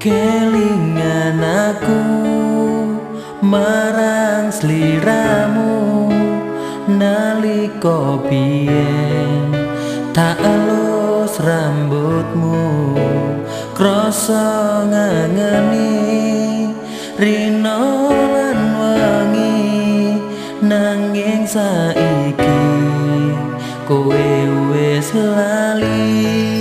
kelingan aku marang sliramu. Nalika biyen tak elus rambutmu krasa ngangeni rino lan wangi. Nanging saiki kowe wis lali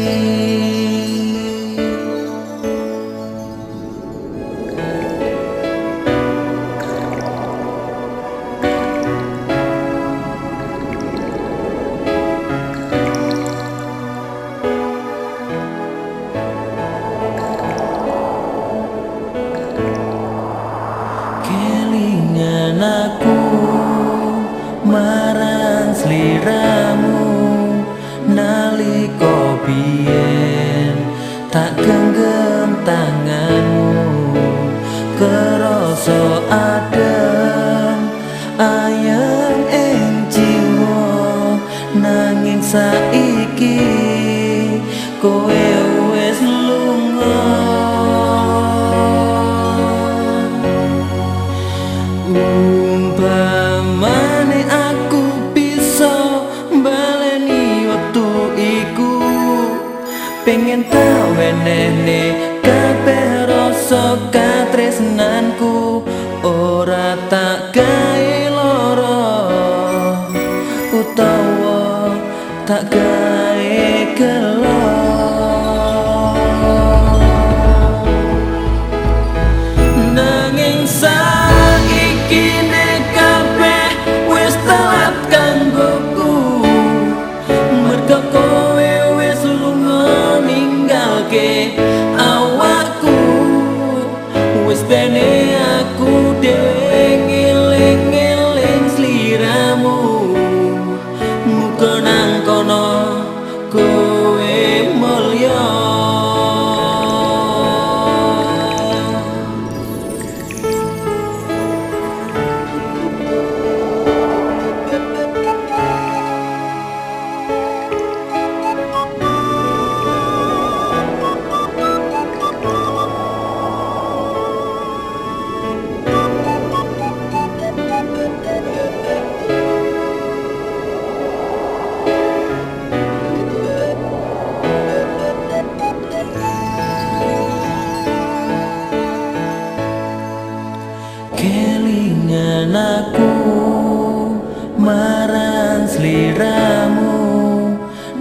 Pengen tau enene kabeh rasa katresnanku. Ora tak gae loro Utawa tak gae gelap kelingan aku marang sliramu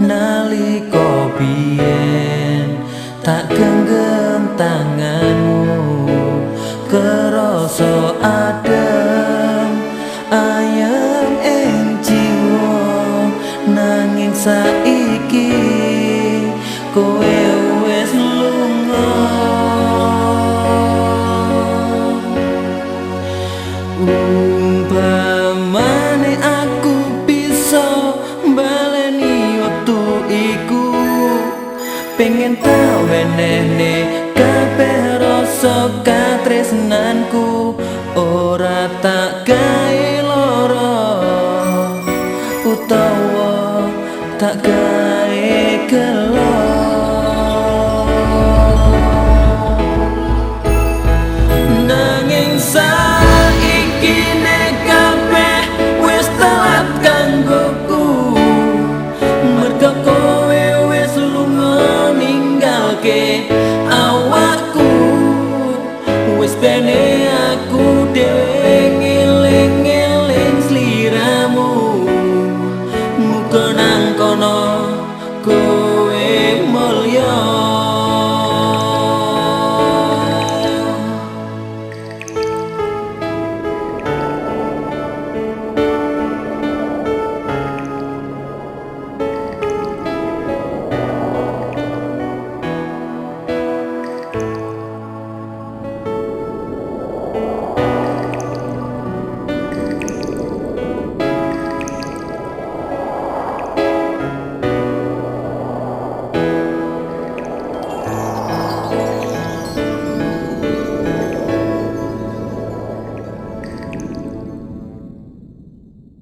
nalika biyen tak genggam tanganmu kerasa adem ayam ing jiwa nanging saiki Pengen tau enene kabeh rasa katresnanku. Ora tak gae loro Utawa tak gae gelap wis bene aku dhewe